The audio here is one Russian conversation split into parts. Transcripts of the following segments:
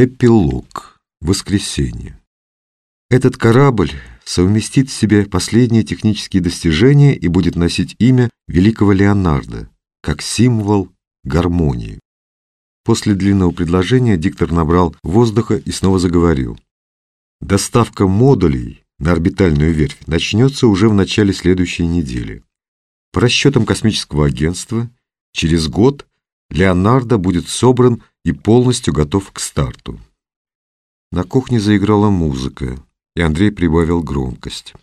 Эпилог. Воскресенье. Этот корабль совместит в себе последние технические достижения и будет носить имя великого Леонардо, как символ гармонии. После длинного предложения диктор набрал воздуха и снова заговорил. Доставка модулей на орбитальную верфь начнется уже в начале следующей недели. По расчетам космического агентства, через год Леонардо будет собран и полностью готов к старту. На кухне заиграла музыка, и Андрей прибавил громкость.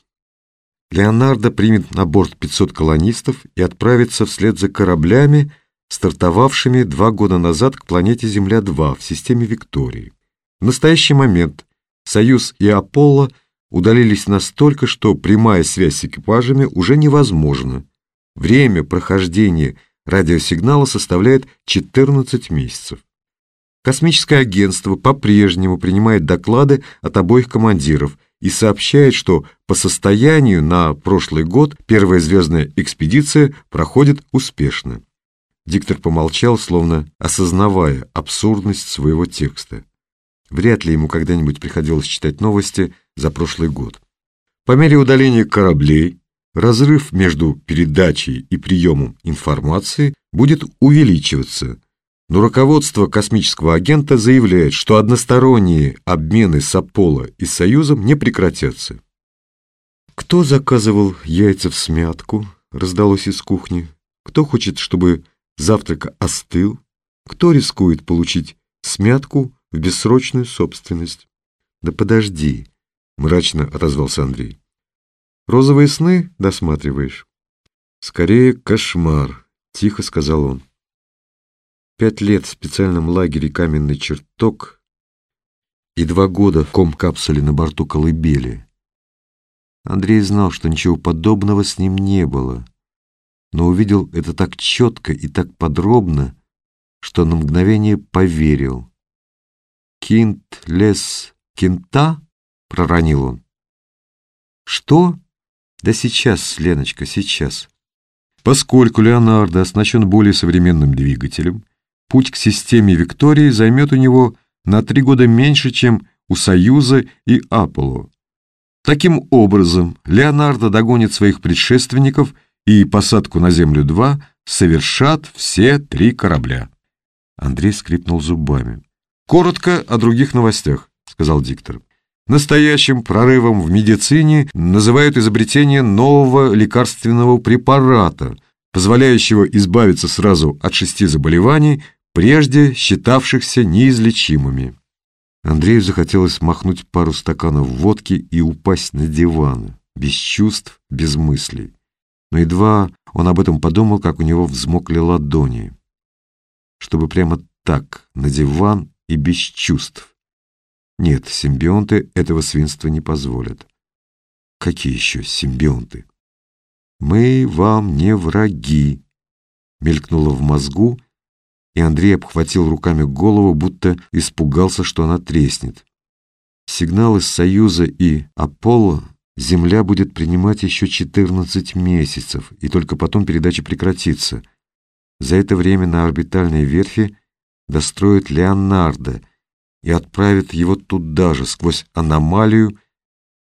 Леонардо примет на борт 500 колонистов и отправится вслед за кораблями, стартовавшими два года назад к планете Земля-2 в системе Виктории. В настоящий момент Союз и Аполло удалились настолько, что прямая связь с экипажами уже невозможна. Время прохождения радиосигнала составляет 14 месяцев. Космическое агентство по-прежнему принимает доклады от обоих командиров и сообщает, что по состоянию на прошлый год первая звездная экспедиция проходит успешно. Диктор помолчал, словно осознавая абсурдность своего текста. Вряд ли ему когда-нибудь приходилось читать новости за прошлый год. По мере удаления кораблей, разрыв между передачей и приемом информации будет увеличиваться, но руководство космического агента заявляет, что односторонние обмены с Аполло и Союзом не прекратятся. «Кто заказывал яйца в смятку?» — раздалось из кухни. «Кто хочет, чтобы завтрак остыл? Кто рискует получить смятку в бессрочную собственность?» «Да подожди», — мрачно отозвался Андрей. «Розовые сны досматриваешь?» «Скорее кошмар», — тихо сказал он. Пять лет в специальном лагере «Каменный чертог» и два года в ком-капсуле на борту «Колыбели». Андрей знал, что ничего подобного с ним не было, но увидел это так четко и так подробно, что на мгновение поверил. «Кинт лес кента?» — проронил он. «Что?» «Да сейчас, Леночка, сейчас». Поскольку Леонардо оснащен более современным двигателем, путь к системе Виктории займет у него на три года меньше, чем у Союза и Аполло. Таким образом, Леонардо догонит своих предшественников и посадку на Землю-2 совершат все три корабля. Андрей скрипнул зубами. «Коротко о других новостях», — сказал диктор. Настоящим прорывом в медицине называют изобретение нового лекарственного препарата, позволяющего избавиться сразу от шести заболеваний, прежде считавшихся неизлечимыми. Андрею захотелось махнуть пару стаканов водки и упасть на диван, без чувств, без мыслей. Но едва он об этом подумал, как у него взмокли ладони. Чтобы прямо так, на диван и без чувств. Нет, симбионты этого свинства не позволят. Какие еще симбионты? «Мы вам не враги», — мелькнуло в мозгу, и Андрей обхватил руками голову, будто испугался, что она треснет. Сигналы с Союза и Аполло Земля будет принимать еще 14 месяцев, и только потом передача прекратится. За это время на орбитальной верфи достроят Леонардо и отправят его туда же, сквозь аномалию,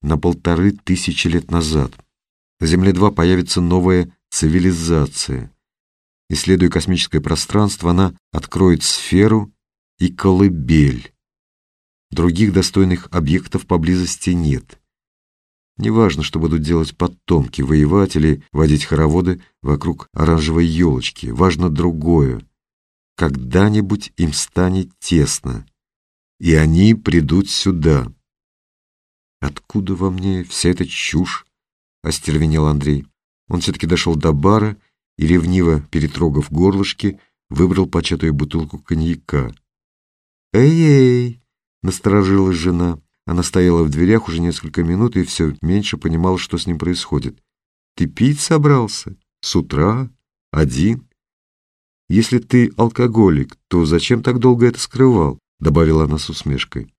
на полторы тысячи лет назад. На Земле-2 появится новая цивилизация. Исследуя космическое пространство, она откроет сферу и колыбель. Других достойных объектов поблизости нет. Неважно, что будут делать потомки, воеватели, водить хороводы вокруг оранжевой елочки. Важно другое. Когда-нибудь им станет тесно, и они придут сюда. «Откуда во мне вся эта чушь?» — остервенел Андрей. Он все-таки дошел до бара и, ревниво перетрогав горлышки, выбрал початую бутылку коньяка. «Эй-эй!» — насторожилась жена. Она стояла в дверях уже несколько минут и все меньше понимала, что с ним происходит. «Ты пить собрался? С утра? Один? Если ты алкоголик, то зачем так долго это скрывал?» — добавила она с усмешкой.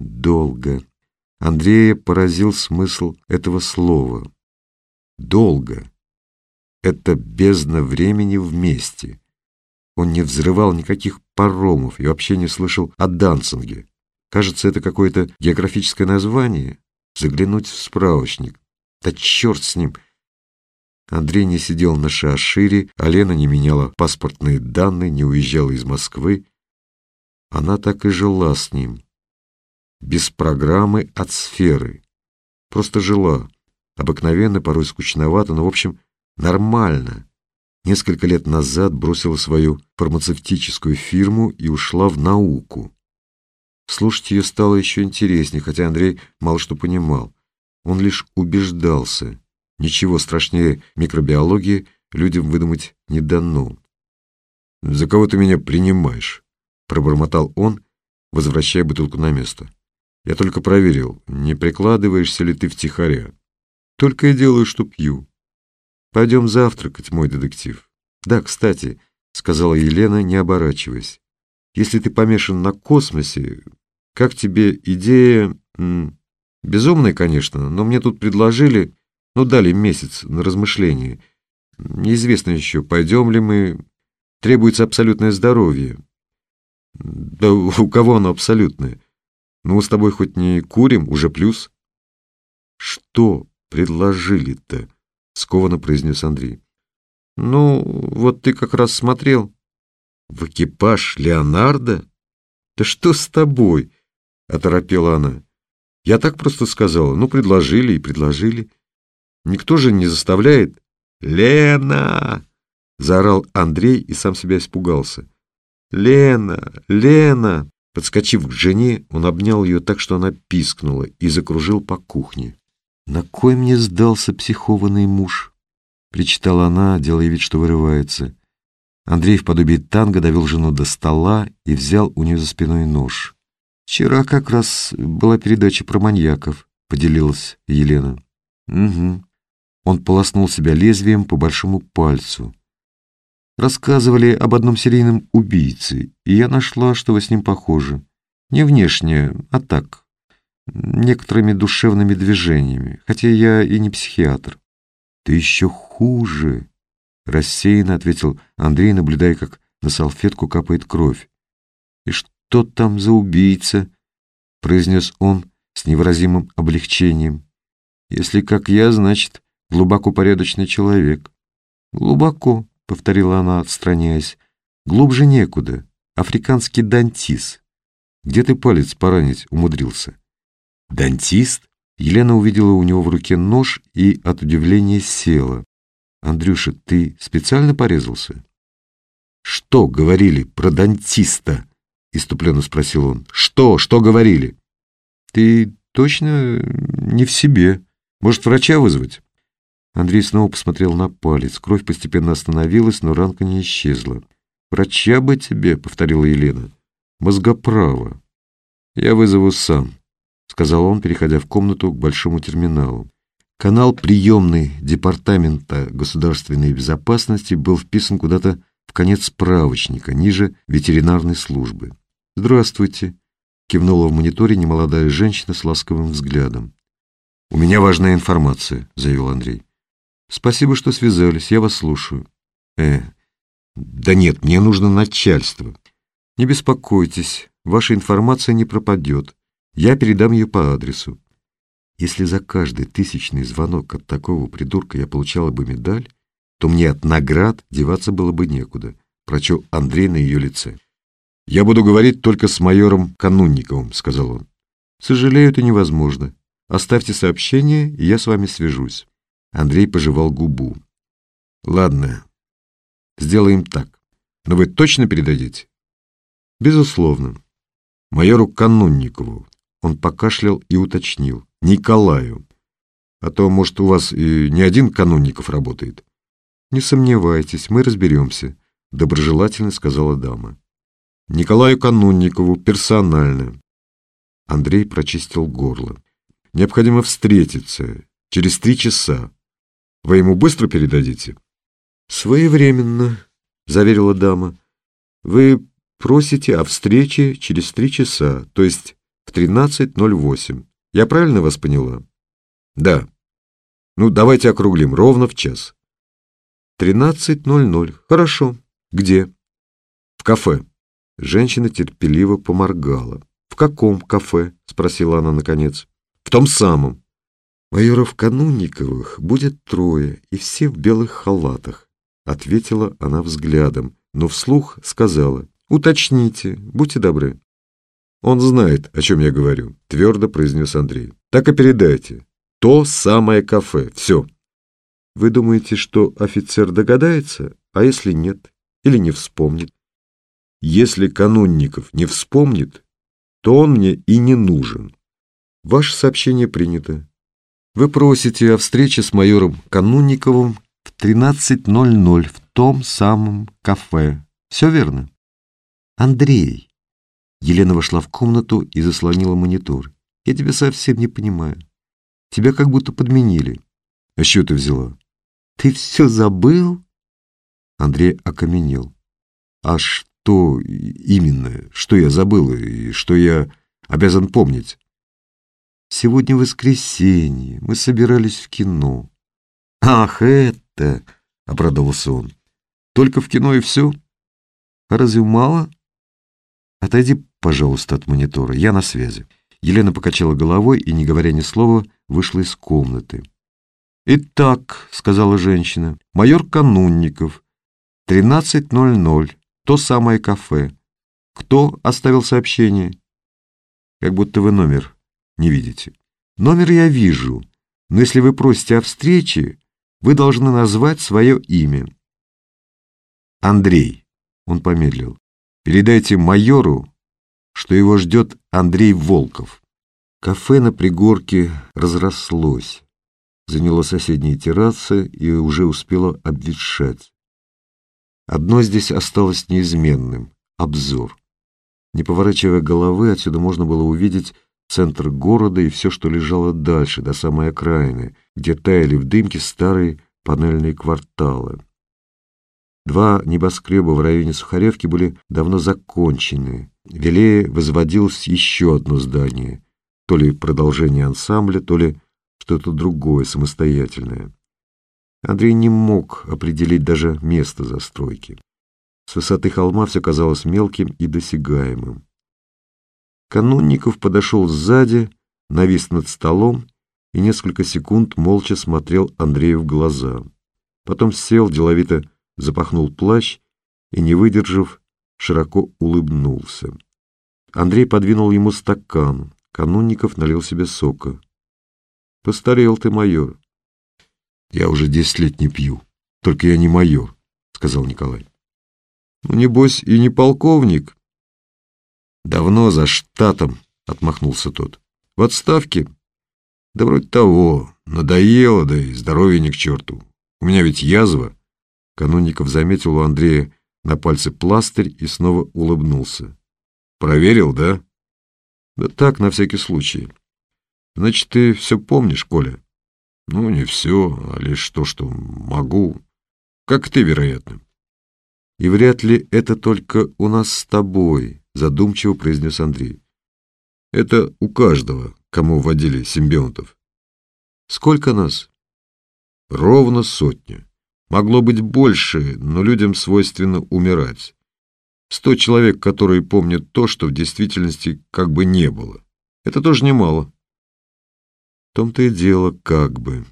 «Долго». Андрея поразил смысл этого слова. «Долго» это бездна времени вместе. Он не взрывал никаких паромов и вообще не слышал о Дансинге, Кажется, это какое-то географическое название. Заглянуть в справочник. Да черт с ним! Андрей не сидел на шире, а Лена не меняла паспортные данные, не уезжала из Москвы. Она так и жила с ним. Без программы от сферы. Просто жила. Обыкновенно, порой скучновато, но, в общем, нормально. Несколько лет назад бросила свою фармацевтическую фирму и ушла в науку. Слушать ее стало еще интереснее, хотя Андрей мало что понимал. Он лишь убеждался. Ничего страшнее микробиологии людям выдумать не дано. «За кого ты меня принимаешь?» — пробормотал он, возвращая бутылку на место. «Я только проверил, не прикладываешься ли ты втихаря. Только и делаю, что пью. Пойдем завтракать, мой детектив. Да, кстати, — сказала Елена, не оборачиваясь, — если ты помешан на космосе, как тебе идея... Безумная, конечно, но мне тут предложили, ну, дали месяц на размышление. Неизвестно еще, пойдем ли мы. Требуется абсолютное здоровье. Да у кого оно абсолютное? Ну, с тобой хоть не курим, уже плюс. Что предложили-то? Скованно произнес Андрей. Ну, вот ты как раз смотрел. В экипаж Леонардо? Да что с тобой? Оторопела она. Я так просто сказала. Ну, предложили и предложили. Никто же не заставляет. «Лена!» — заорал Андрей и сам себя испугался. «Лена! Лена!» Подскочив к жене, он обнял ее так, что она пискнула, и закружил по кухне. «На кой мне сдался психованный муж?» — причитала она, делая вид, что вырывается. Андрей в подобии танго довел жену до стола и взял у нее за спиной нож. «Вчера как раз была передача про маньяков», — поделилась Елена. «Угу». Он полоснул себя лезвием по большому пальцу. Рассказывали об одном серийном убийце, и я нашла, что вы с ним похожи. Не внешне, а так, некоторыми душевными движениями, хотя я и не психиатр. «Ты еще хуже», — рассеянно ответил Андрей, наблюдая, как на салфетку капает кровь. «И что там за убийца?» — произнес он с невыразимым облегчением. «Если как я, значит, глубоко порядочный человек». «Глубоко», — повторила она, отстраняясь. «Глубже некуда. Африканский дантис. Где ты палец поранить умудрился?» «Дантист?» Елена увидела у него в руке нож и от удивления села. «Андрюша, ты специально порезался?» «Что говорили про дантиста?» — иступленно спросил он. «Что? Что говорили?» «Ты точно не в себе. Может, врача вызвать?» Андрей снова посмотрел на палец. Кровь постепенно остановилась, но ранка не исчезла. «Врача бы тебе», — повторила Елена. «Мозгоправо. Я вызову сам» сказал он, переходя в комнату к большому терминалу. Канал приемный Департамента государственной безопасности был вписан куда-то в конец справочника, ниже ветеринарной службы. «Здравствуйте», — кивнула в мониторе немолодая женщина с ласковым взглядом. «У меня важная информация», — заявил Андрей. «Спасибо, что связались, я вас слушаю». «Э, да нет, мне нужно начальство». «Не беспокойтесь, ваша информация не пропадет. Я передам ее по адресу. Если за каждый тысячный звонок от такого придурка я получала бы медаль, то мне от наград деваться было бы некуда, прочел Андрей на ее лице. «Я буду говорить только с майором Канунниковым», — сказал он. «Сожалею, это невозможно. Оставьте сообщение, и я с вами свяжусь». Андрей пожевал губу. «Ладно, сделаем так. Но вы точно передадите?» «Безусловно. Майору Канунникову, он покашлял и уточнил. «Николаю. А то, может, у вас и не один Канунников работает?» «Не сомневайтесь, мы разберемся», — доброжелательно сказала дама. «Николаю Канунникову персонально». Андрей прочистил горло. «Необходимо встретиться. Через три часа. Вы ему быстро передадите?» «Своевременно», — заверила дама. «Вы просите о встрече через три часа, то есть в 13.08. Я правильно вас поняла? Да. Ну, давайте округлим, ровно в час. 13.00. Хорошо. Где? В кафе. Женщина терпеливо поморгала. В каком кафе?» — спросила она наконец. «В том самом». «Майоров Канунниковых будет трое, и все в белых халатах», — ответила она взглядом, но вслух сказала. «Уточните, будьте добры». «Он знает, о чем я говорю», — твердо произнес Андрей. «Так и передайте. То самое кафе. Все». «Вы думаете, что офицер догадается? А если нет? Или не вспомнит?» «Если Канунников не вспомнит, то он мне и не нужен». «Ваше сообщение принято. Вы просите о встрече с майором Канунниковым в 13.00 в том самом кафе. Все верно?» «Андрей!» Елена вошла в комнату и заслонила монитор. «Я тебя совсем не понимаю. Тебя как будто подменили». «А что ты взяла?» «Ты все забыл?» Андрей окаменел. «А что именно? Что я забыл и что я обязан помнить?» «Сегодня воскресенье. Мы собирались в кино». «Ах, это!» — обрадовался он. «Только в кино и все? А разве мало?» «Отойди, пожалуйста, от монитора, я на связи». Елена покачала головой и, не говоря ни слова, вышла из комнаты. «Итак», — сказала женщина, — «майор Канунников, 13.00, то самое кафе. Кто оставил сообщение?» «Как будто вы номер не видите». «Номер я вижу, но если вы просите о встрече, вы должны назвать свое имя». «Андрей», — он помедлил. Передайте майору, что его ждет Андрей Волков. Кафе на пригорке разрослось, заняло соседние террасы и уже успело обветшать. Одно здесь осталось неизменным — обзор. Не поворачивая головы, отсюда можно было увидеть центр города и все, что лежало дальше, до самой окраины, где таяли в дымке старые панельные кварталы. Два небоскреба в районе Сухаревки были давно закончены. Велее возводилось еще одно здание, то ли продолжение ансамбля, то ли что-то другое, самостоятельное. Андрей не мог определить даже место застройки. С высоты холма все казалось мелким и досягаемым. Канунников подошел сзади, навис над столом и несколько секунд молча смотрел Андрею в глаза. Потом сел, деловито запахнул плащ и, не выдержав, широко улыбнулся. Андрей подвинул ему стакан. Канунников налил себе сока. «Постарел ты, майор». «Я уже десять лет не пью. Только я не майор», — сказал Николай. «Ну, небось, и не полковник». «Давно за штатом», — отмахнулся тот. «В отставке?» «Да вроде того. Надоело, да и здоровье ни к черту. У меня ведь язва». Канунников заметил у Андрея на пальце пластырь и снова улыбнулся. «Проверил, да?» «Да так, на всякий случай. Значит, ты все помнишь, Коля?» «Ну, не все, а лишь то, что могу. Как ты, вероятно». «И вряд ли это только у нас с тобой», — задумчиво произнес Андрей. «Это у каждого, кому вводили симбионтов». «Сколько нас?» «Ровно сотня». Могло быть больше, но людям свойственно умирать. Сто человек, которые помнят то, что в действительности как бы не было. Это тоже немало. В том-то и дело, как бы.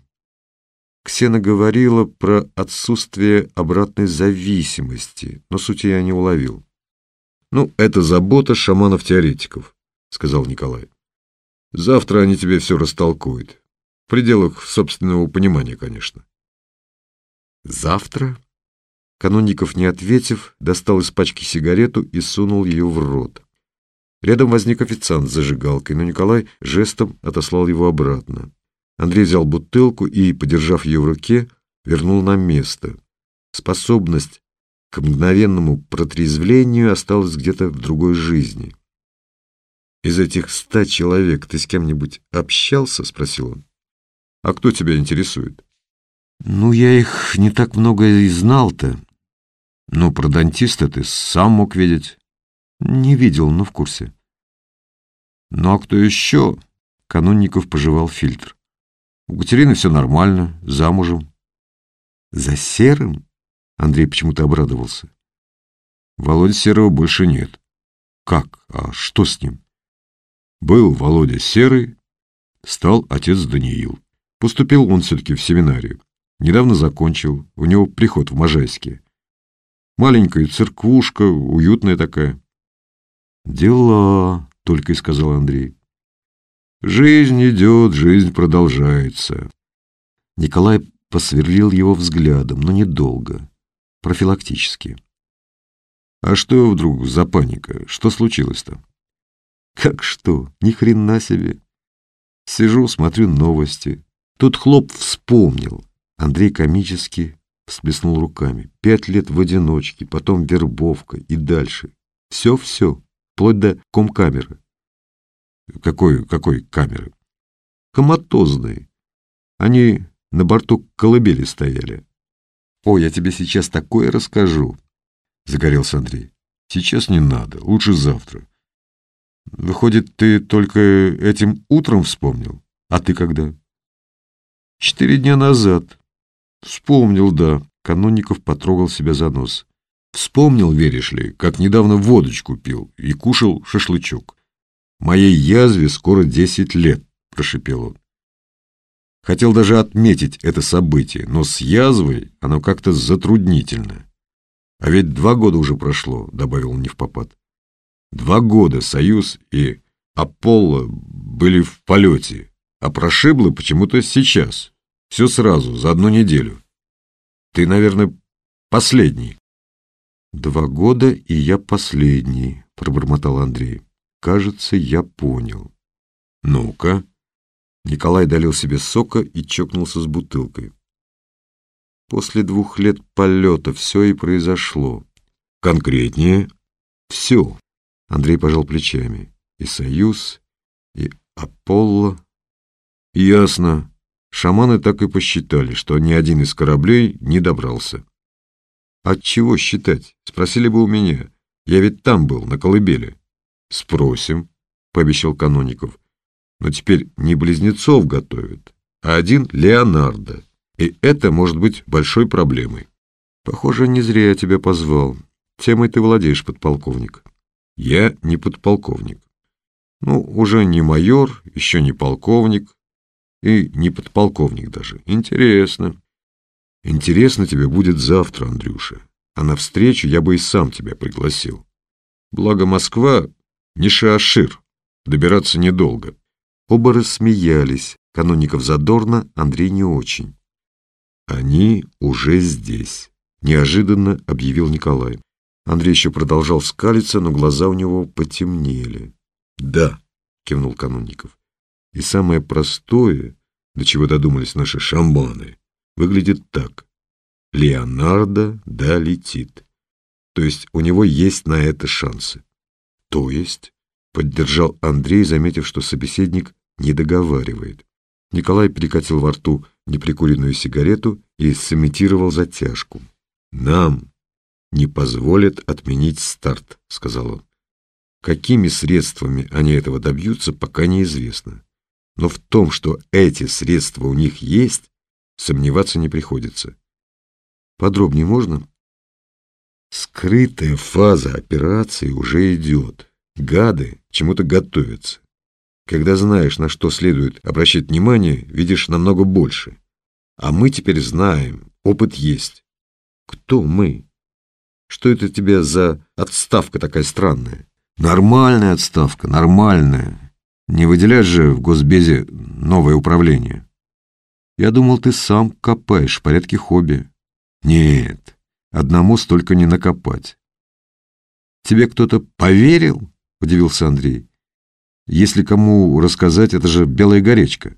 Ксена говорила про отсутствие обратной зависимости, но сути я не уловил. «Ну, это забота шаманов-теоретиков», — сказал Николай. «Завтра они тебе все растолкуют. В пределах собственного понимания, конечно». «Завтра?» Канунников, не ответив, достал из пачки сигарету и сунул ее в рот. Рядом возник официант с зажигалкой, но Николай жестом отослал его обратно. Андрей взял бутылку и, подержав ее в руке, вернул на место. Способность к мгновенному протрезвлению осталась где-то в другой жизни. «Из этих ста человек ты с кем-нибудь общался?» — спросил он. «А кто тебя интересует?» Ну, я их не так много и знал-то. Ну, про дантиста ты сам мог видеть. Не видел, но в курсе. Ну, а кто еще? Канунников пожевал фильтр. У Катерины все нормально, замужем. За Серым? Андрей почему-то обрадовался. Володя Серого больше нет. Как? А что с ним? Был Володя Серый, стал отец Даниил. Поступил он все-таки в семинарию. Недавно закончил, у него приход в Можайске. Маленькая церквушка, уютная такая. «Дела», — только и сказал Андрей. «Жизнь идет, жизнь продолжается». Николай посверлил его взглядом, но недолго, профилактически. «А что вдруг за паника? Что случилось-то?» «Как что? Ни хрена себе!» Сижу, смотрю новости. Тут Хлоп вспомнил. Андрей комически всплеснул руками. Пять лет в одиночке, потом вербовка и дальше. Все-все, вплоть до комкамеры. Какой, какой камеры? Коматозные. Они на борту колыбели стояли. О, я тебе сейчас такое расскажу, загорелся Андрей. Сейчас не надо, лучше завтра. Выходит, ты только этим утром вспомнил? А ты когда? Четыре дня назад. Вспомнил, да. Канонников потрогал себя за нос. Вспомнил, веришь ли, как недавно водочку пил и кушал шашлычок. Моей язве скоро десять лет, прошипел он. Хотел даже отметить это событие, но с язвой оно как-то затруднительно. А ведь два года уже прошло, добавил он невпопад. Два года Союз и Аполло были в полете, а прошибло почему-то сейчас. Все сразу, за одну неделю. Ты, наверное, последний. Два года, и я последний, пробормотал Андрей. Кажется, я понял. Ну-ка. Николай долил себе сока и чокнулся с бутылкой. После двух лет полета все и произошло. Конкретнее? Все. Андрей пожал плечами. И Союз, и Аполло. Ясно. Шаманы так и посчитали, что ни один из кораблей не добрался. От чего считать? Спросили бы у меня. Я ведь там был, на колыбели. Спросим, пообещал Каноников. Но теперь не близнецов готовят, а один Леонардо. И это может быть большой проблемой. Похоже, не зря я тебя позвал. Темой ты владеешь, подполковник. Я не подполковник. Ну, уже не майор, еще не полковник и не подполковник даже. Интересно. Интересно тебе будет завтра, Андрюша. А на встречу я бы и сам тебя пригласил. Благо Москва не шиашир, добираться недолго. Оба рассмеялись. Каноников задорно, Андрей не очень. Они уже здесь, неожиданно объявил Николай. Андрей еще продолжал скалиться, но глаза у него потемнели. «Да», — кивнул Канунников. «И самое простое, до чего додумались наши шамбаны, выглядит так. Леонардо долетит. То есть у него есть на это шансы. То есть?» — поддержал Андрей, заметив, что собеседник не договаривает. Николай перекатил во рту неприкуренную сигарету и сымитировал затяжку. «Нам не позволят отменить старт», — сказал он. Какими средствами они этого добьются, пока неизвестно. Но в том, что эти средства у них есть, сомневаться не приходится. Подробнее можно? Скрытая фаза операции уже идет. Гады чему-то готовятся. Когда знаешь, на что следует обращать внимание, видишь намного больше. А мы теперь знаем, опыт есть. Кто мы? Что это тебе за отставка такая странная? Нормальная отставка, нормальная. Не выделять же в Госбезе новое управление. Я думал, ты сам копаешь в порядке хобби. Нет, одному столько не накопать. Тебе кто-то поверил? Удивился Андрей. Если кому рассказать, это же белая горечка.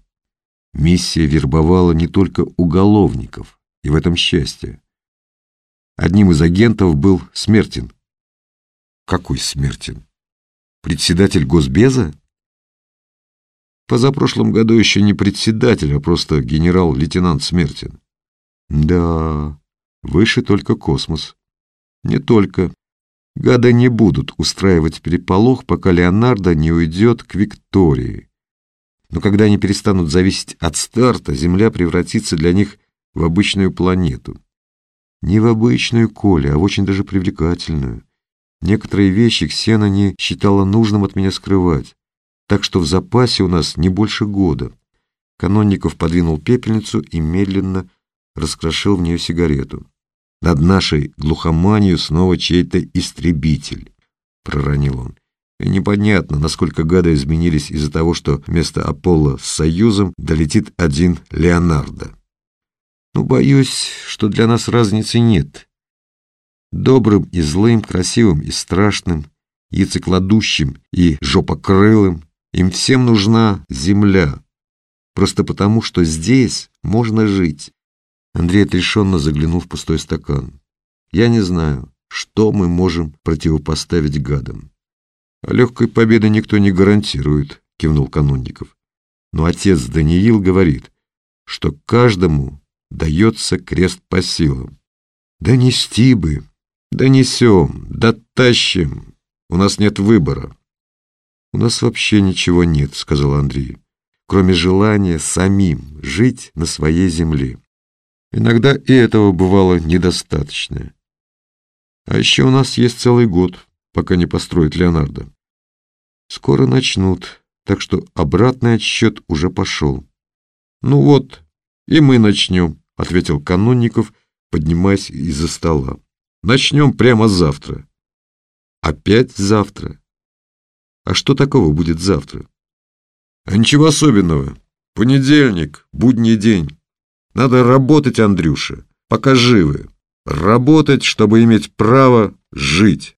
Миссия вербовала не только уголовников, и в этом счастье. Одним из агентов был Смертин. Какой Смертин? Председатель Госбеза? Позапрошлом году еще не председатель, а просто генерал-лейтенант Смертин. Да, выше только космос. Не только. Гады не будут устраивать переполох, пока Леонардо не уйдет к Виктории. Но когда они перестанут зависеть от старта, Земля превратится для них в обычную планету. Не в обычную Коля, а в очень даже привлекательную. Некоторые вещи Ксена не считала нужным от меня скрывать. так что в запасе у нас не больше года. Канонников подвинул пепельницу и медленно раскрошил в нее сигарету. Над нашей глухоманию снова чей-то истребитель, проронил он. И непонятно, насколько гады изменились из-за того, что вместо Аполло с Союзом долетит один Леонардо. Ну, боюсь, что для нас разницы нет. Добрым и злым, красивым и страшным, яйцекладущим и жопокрылым, им всем нужна земля. Просто потому, что здесь можно жить. Андрей отрешенно заглянул в пустой стакан. Я не знаю, что мы можем противопоставить гадам. А легкой победы никто не гарантирует, кивнул Канунников. Но отец Даниил говорит, что каждому дается крест по силам. Да нести бы, да несем, да тащим. У нас нет выбора. У нас вообще ничего нет, сказал Андрей, кроме желания самим жить на своей земле. Иногда и этого бывало недостаточно. А еще у нас есть целый год, пока не построят Леонардо. Скоро начнут, так что обратный отсчет уже пошел. Ну вот, и мы начнем, ответил Канонников, поднимаясь из-за стола. Начнем прямо завтра. Опять завтра. А что такого будет завтра? А ничего особенного. Понедельник, будний день. Надо работать, Андрюша, пока живы. Работать, чтобы иметь право жить.